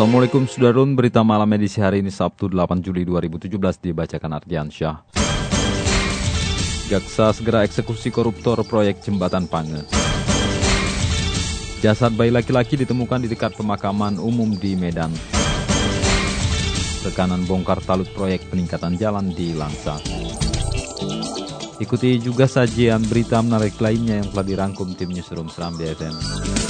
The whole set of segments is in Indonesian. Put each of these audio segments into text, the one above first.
Assalamualaikum Sudarun, berita malam edisi hari ini Sabtu 8 Juli 2017 dibacakan Ardian Syah. Jaksa segera eksekusi koruptor proyek jembatan Pange. Jasad bayi laki-laki ditemukan di dekat pemakaman umum di Medan. Tekanan bongkar talut proyek peningkatan jalan di Langsa. Ikuti juga sajian berita menarik lainnya yang telah dirangkum tim Newsroom Seram BFM.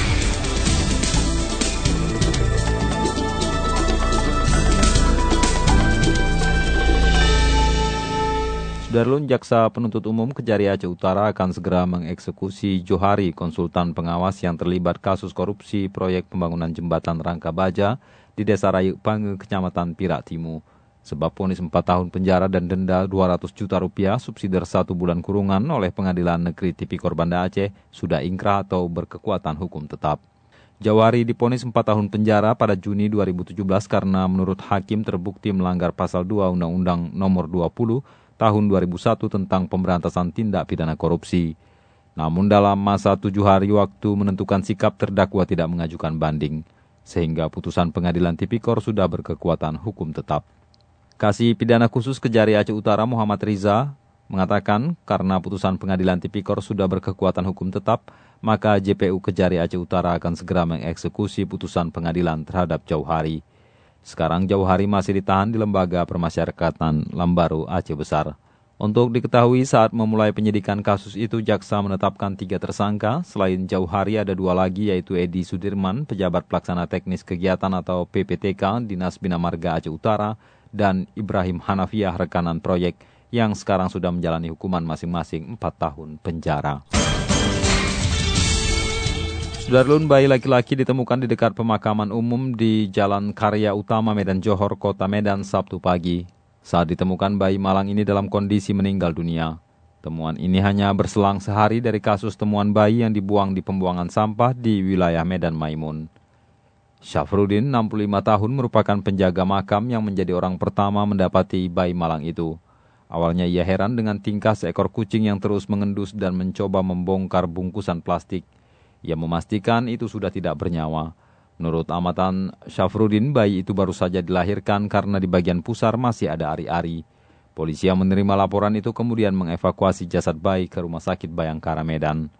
Darlun Jaksa Penuntut Umum Kejari Aceh Utara akan segera mengeksekusi Johari, konsultan pengawas yang terlibat kasus korupsi proyek pembangunan jembatan Rangka Baja di Desa Rayu Pange, Kecamatan Pirak Timu. Sebab ponis 4 tahun penjara dan denda 200 juta rupiah subsidi satu bulan kurungan oleh Pengadilan Negeri Tipikor Banda Aceh sudah ingkrah atau berkekuatan hukum tetap. Jawari diponis 4 tahun penjara pada Juni 2017 karena menurut hakim terbukti melanggar pasal 2 Undang-Undang Nomor 20 tahun 2001 tentang pemberantasan tindak pidana korupsi. Namun dalam masa tujuh hari waktu menentukan sikap terdakwa tidak mengajukan banding, sehingga putusan pengadilan tipikor sudah berkekuatan hukum tetap. Kasih pidana khusus Kejari Aceh Utara Muhammad Riza mengatakan karena putusan pengadilan tipikor sudah berkekuatan hukum tetap, maka JPU Kejari Aceh Utara akan segera mengeksekusi putusan pengadilan terhadap Jauh Hari. Sekarang Jauh Hari masih ditahan di Lembaga Permasyarakatan Lambaru Aceh Besar. Untuk diketahui saat memulai penyidikan kasus itu, jaksa menetapkan tiga tersangka. Selain Jauh Hari ada dua lagi yaitu Edi Sudirman, pejabat pelaksana teknis kegiatan atau PPTK Dinas Bina Marga Aceh Utara, dan Ibrahim Hanafiah rekanan proyek yang sekarang sudah menjalani hukuman masing-masing 4 tahun penjara. Sudarlun bayi laki-laki ditemukan di dekat pemakaman umum di Jalan Karya Utama Medan Johor, Kota Medan, Sabtu pagi. Saat ditemukan bayi malang ini dalam kondisi meninggal dunia. Temuan ini hanya berselang sehari dari kasus temuan bayi yang dibuang di pembuangan sampah di wilayah Medan Maimun. Syafrudin, 65 tahun, merupakan penjaga makam yang menjadi orang pertama mendapati bayi malang itu. Awalnya ia heran dengan tingkah seekor kucing yang terus mengendus dan mencoba membongkar bungkusan plastik. Ia memastikan itu sudah tidak bernyawa. Menurut amatan Syafrudin, bayi itu baru saja dilahirkan karena di bagian pusar masih ada ari-ari. Polisi yang menerima laporan itu kemudian mengevakuasi jasad bayi ke Rumah Sakit Bayangkara Medan.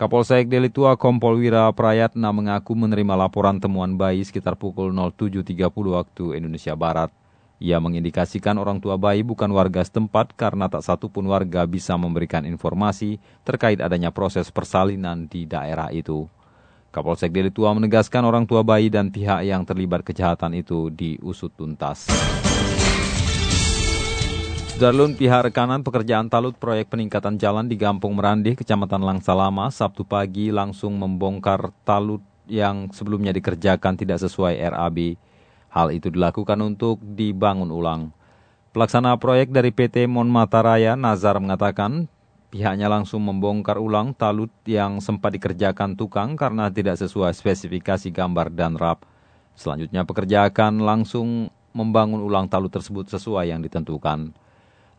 Kapolsek Delitua Kompol Wira Prayatna mengaku menerima laporan temuan bayi sekitar pukul 07.30 waktu Indonesia Barat. Ia mengindikasikan orang tua bayi bukan warga setempat karena tak satu pun warga bisa memberikan informasi terkait adanya proses persalinan di daerah itu. Kapolsek Deli Tua menegaskan orang tua bayi dan pihak yang terlibat kejahatan itu diusut tuntas. Darlun pihak rekanan pekerjaan talut proyek peningkatan jalan di Gampung Merandih, Kecamatan Langsa Lama, Sabtu pagi langsung membongkar talut yang sebelumnya dikerjakan tidak sesuai RAB. Hal itu dilakukan untuk dibangun ulang. Pelaksana proyek dari PT Mon Mataraya, Nazar mengatakan pihaknya langsung membongkar ulang talut yang sempat dikerjakan tukang karena tidak sesuai spesifikasi gambar dan rap. Selanjutnya pekerja akan langsung membangun ulang talut tersebut sesuai yang ditentukan.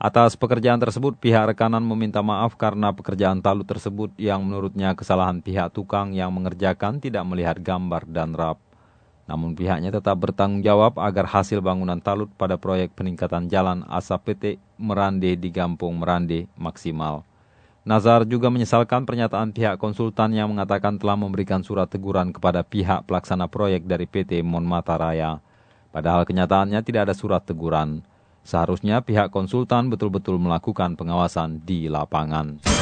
Atas pekerjaan tersebut, pihak rekanan meminta maaf karena pekerjaan talut tersebut yang menurutnya kesalahan pihak tukang yang mengerjakan tidak melihat gambar dan rap. Namun pihaknya tetap bertanggung jawab agar hasil bangunan talut pada proyek peningkatan jalan asap PT Merande di Gampung Merande maksimal. Nazar juga menyesalkan pernyataan pihak konsultan yang mengatakan telah memberikan surat teguran kepada pihak pelaksana proyek dari PT Monmata Raya. Padahal kenyataannya tidak ada surat teguran. Seharusnya pihak konsultan betul-betul melakukan pengawasan di lapangan.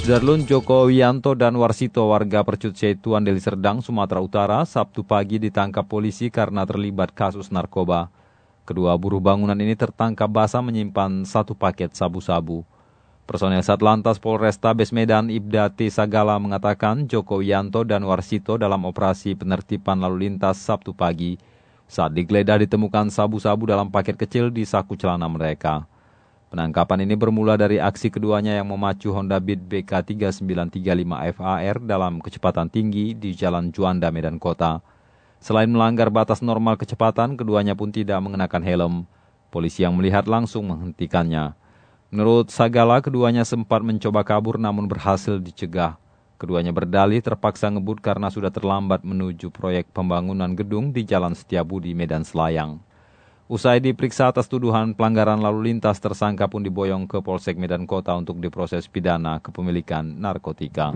Sudarlun Joko Wianto dan Warsito warga Percut Setuan Deli Serdang, Sumatera Utara, Sabtu pagi ditangkap polisi karena terlibat kasus narkoba. Kedua buruh bangunan ini tertangkap basah menyimpan satu paket sabu-sabu. Personel Satlantas Polresta Medan Ibda T. Sagala mengatakan Joko Wianto dan Warsito dalam operasi penertiban lalu lintas Sabtu pagi. Saat digeledah ditemukan sabu-sabu dalam paket kecil di saku celana mereka. Penangkapan ini bermula dari aksi keduanya yang memacu Honda Beat BK3935 FAR dalam kecepatan tinggi di Jalan Juanda, Medan Kota. Selain melanggar batas normal kecepatan, keduanya pun tidak mengenakan helm. Polisi yang melihat langsung menghentikannya. Menurut Sagala, keduanya sempat mencoba kabur namun berhasil dicegah. Keduanya berdalih terpaksa ngebut karena sudah terlambat menuju proyek pembangunan gedung di Jalan Setiabudi, Medan Selayang. Usai diperiksa atas tuduhan pelanggaran lalu lintas, tersangka pun diboyong ke Polsek Medan Kota untuk diproses pidana kepemilikan narkotika.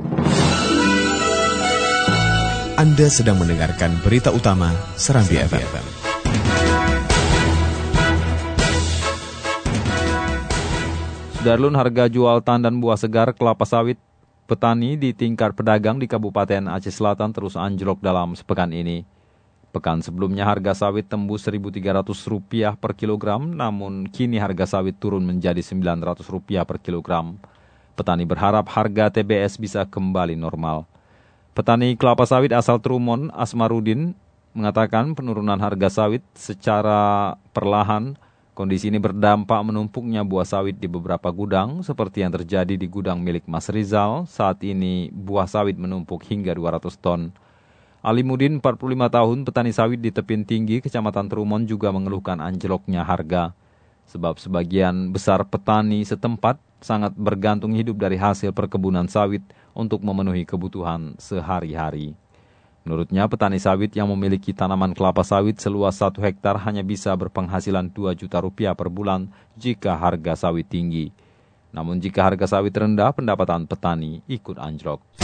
Anda sedang mendengarkan berita utama Serambi, FM. FM. Sudarlun harga jual tandan buah segar kelapa sawit petani di tingkat pedagang di Kabupaten Aceh Selatan terus anjlok dalam sepekan ini. Pekan sebelumnya harga sawit tembus Rp1.300 per kilogram, namun kini harga sawit turun menjadi Rp900 per kilogram. Petani berharap harga TBS bisa kembali normal. Petani kelapa sawit asal Trumon, Asmarudin, mengatakan penurunan harga sawit secara perlahan Kondisi ini berdampak menumpuknya buah sawit di beberapa gudang, seperti yang terjadi di gudang milik Mas Rizal. Saat ini buah sawit menumpuk hingga 200 ton. Alimudin, 45 tahun, petani sawit di Tepin Tinggi, Kecamatan Trumon juga mengeluhkan anjloknya harga. Sebab sebagian besar petani setempat sangat bergantung hidup dari hasil perkebunan sawit untuk memenuhi kebutuhan sehari-hari. Menurutnya, petani sawit yang memiliki tanaman kelapa sawit seluas 1 hektar hanya bisa berpenghasilan 2 juta rupiah per bulan jika harga sawit tinggi. Namun jika harga sawit rendah, pendapatan petani ikut anjlok.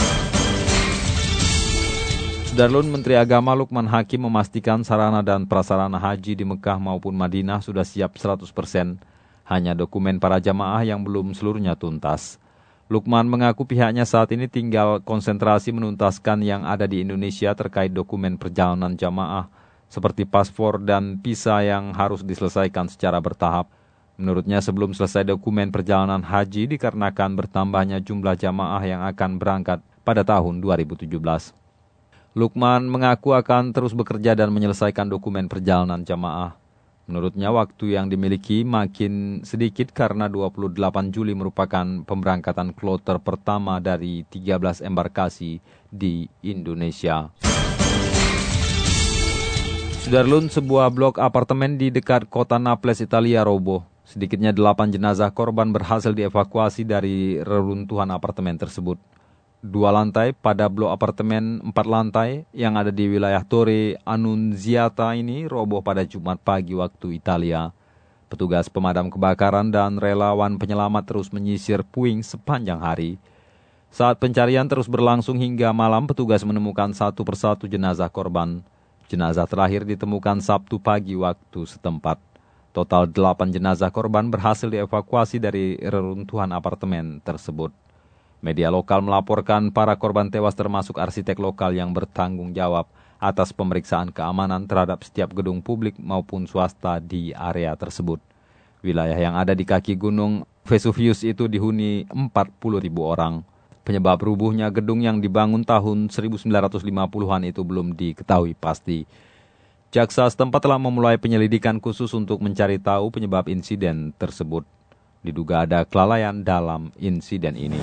Darlun Menteri Agama Lukman Hakim memastikan sarana dan prasarana haji di Mekah maupun Madinah sudah siap 100%. Hanya dokumen para jamaah yang belum seluruhnya tuntas. Lukman mengaku pihaknya saat ini tinggal konsentrasi menuntaskan yang ada di Indonesia terkait dokumen perjalanan jamaah seperti paspor dan visa yang harus diselesaikan secara bertahap. Menurutnya sebelum selesai dokumen perjalanan haji dikarenakan bertambahnya jumlah jamaah yang akan berangkat pada tahun 2017. Lukman mengaku akan terus bekerja dan menyelesaikan dokumen perjalanan jamaah. Menurutnya waktu yang dimiliki makin sedikit karena 28 Juli merupakan pemberangkatan kloter pertama dari 13 embarkasi di Indonesia. Sudarlun, sebuah blok apartemen di dekat kota Naples, Italia roboh. Sedikitnya delapan jenazah korban berhasil dievakuasi dari reruntuhan apartemen tersebut dua lantai pada blok apartemen empat lantai yang ada di wilayah Torre Annunziata ini roboh pada Jumat pagi waktu Italia. Petugas pemadam kebakaran dan relawan penyelamat terus menyisir puing sepanjang hari. Saat pencarian terus berlangsung hingga malam, petugas menemukan satu persatu jenazah korban. Jenazah terakhir ditemukan Sabtu pagi waktu setempat. Total delapan jenazah korban berhasil dievakuasi dari reruntuhan apartemen tersebut. Media lokal melaporkan para korban tewas termasuk arsitek lokal yang bertanggung jawab atas pemeriksaan keamanan terhadap setiap gedung publik maupun swasta di area tersebut. Wilayah yang ada di kaki gunung Vesuvius itu dihuni 40 ribu orang. Penyebab rubuhnya gedung yang dibangun tahun 1950-an itu belum diketahui pasti. Jaksa setempat telah memulai penyelidikan khusus untuk mencari tahu penyebab insiden tersebut. Diduga ada kelalaian dalam insiden ini.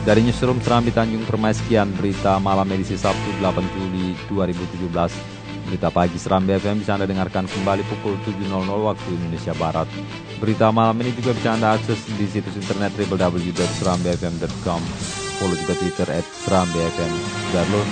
Dari Newsroom Serambi Tanjung Permai sekian berita malam edisi Sabtu 8 Juli 2017. Berita pagi Serambi FM bisa Anda dengarkan kembali pukul 7.00 waktu Indonesia Barat. Berita malam ini juga bisa Anda akses di situs internet www.serambifm.com. Follow juga Twitter at Serambi FM. Darlun.